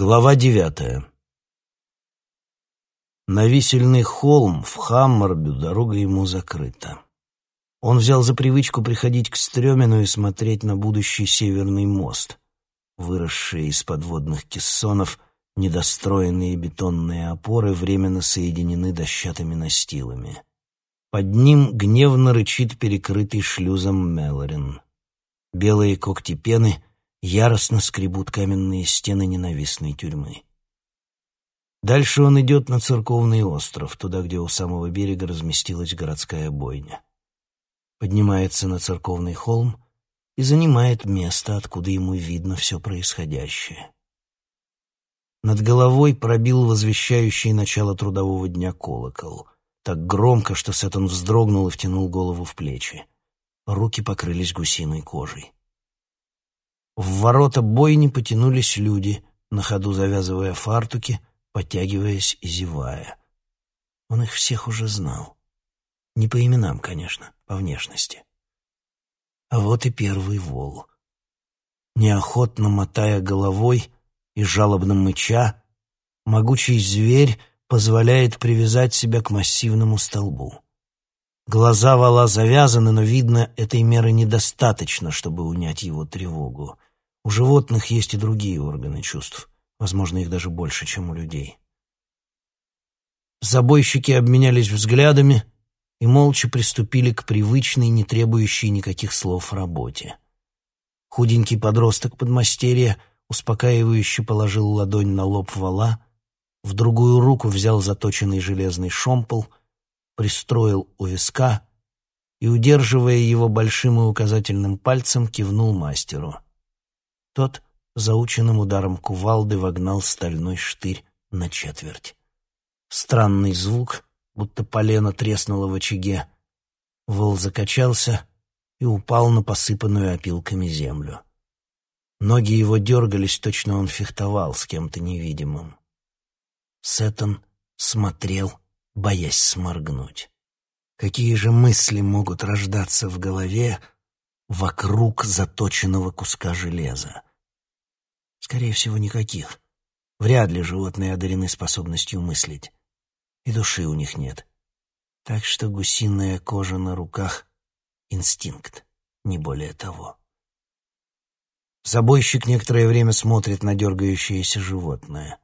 Глава девятая. На висельный холм в Хаммарбю дорога ему закрыта. Он взял за привычку приходить к Стрёмину и смотреть на будущий Северный мост, выросшие из подводных кессонов недостроенные бетонные опоры временно соединены дощатыми настилами. Под ним гневно рычит перекрытый шлюзом Мелорин. Белые когти пены яростно скребут каменные стены ненавистной тюрьмы. Дальше он идет на церковный остров, туда, где у самого берега разместилась городская бойня. Поднимается на церковный холм и занимает место, откуда ему видно все происходящее. Над головой пробил возвещающий начало трудового дня колокол. Так громко, что Сеттон вздрогнул и втянул голову в плечи. Руки покрылись гусиной кожей. В ворота бойни потянулись люди, на ходу завязывая фартуки, подтягиваясь и зевая. Он их всех уже знал. Не по именам, конечно, по внешности. А вот и первый вол. Неохотно мотая головой и жалобно мыча, могучий зверь позволяет привязать себя к массивному столбу. Глаза вала завязаны, но, видно, этой меры недостаточно, чтобы унять его тревогу. У животных есть и другие органы чувств, возможно, их даже больше, чем у людей. Забойщики обменялись взглядами и молча приступили к привычной, не требующей никаких слов работе. Худенький подросток подмастерья успокаивающе положил ладонь на лоб вала, в другую руку взял заточенный железный шомпол, пристроил у виска и, удерживая его большим и указательным пальцем, кивнул мастеру — тот заученным ударом кувалды вогнал стальной штырь на четверть. Странный звук, будто полено треснуло в очаге. Вол закачался и упал на посыпанную опилками землю. Ноги его дергались, точно он фехтовал с кем-то невидимым. Сеттон смотрел, боясь сморгнуть. Какие же мысли могут рождаться в голове вокруг заточенного куска железа? Скорее всего, никаких. Вряд ли животные одарены способностью мыслить. И души у них нет. Так что гусиная кожа на руках — инстинкт, не более того. Забойщик некоторое время смотрит на дергающееся животное.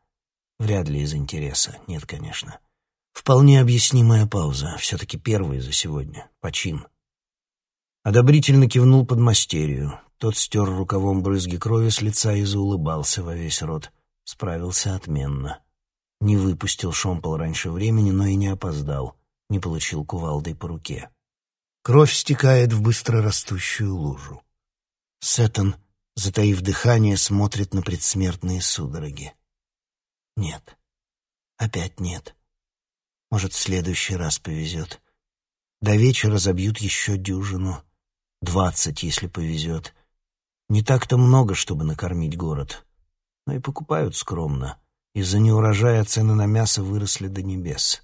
Вряд ли из интереса. Нет, конечно. Вполне объяснимая пауза. Все-таки первый за сегодня. Почин. Одобрительно кивнул под мастерию. Тот стер рукавом брызги крови с лица и заулыбался во весь рот. Справился отменно. Не выпустил шомпол раньше времени, но и не опоздал. Не получил кувалдой по руке. Кровь стекает в быстро растущую лужу. Сеттон, затаив дыхание, смотрит на предсмертные судороги. Нет. Опять нет. Может, в следующий раз повезет. До вечера забьют еще дюжину. Двадцать, если повезет. Не так-то много, чтобы накормить город. Но и покупают скромно. Из-за неурожая цены на мясо выросли до небес.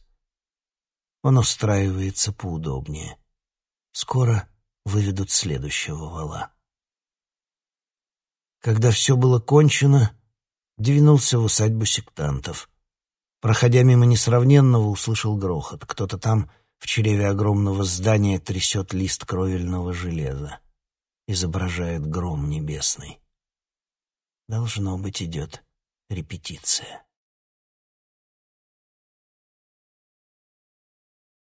Он устраивается поудобнее. Скоро выведут следующего вала. Когда все было кончено, двинулся в усадьбу сектантов. Проходя мимо несравненного, услышал грохот. Кто-то там в чреве огромного здания трясет лист кровельного железа изображает гром небесный. Должно быть, идет репетиция.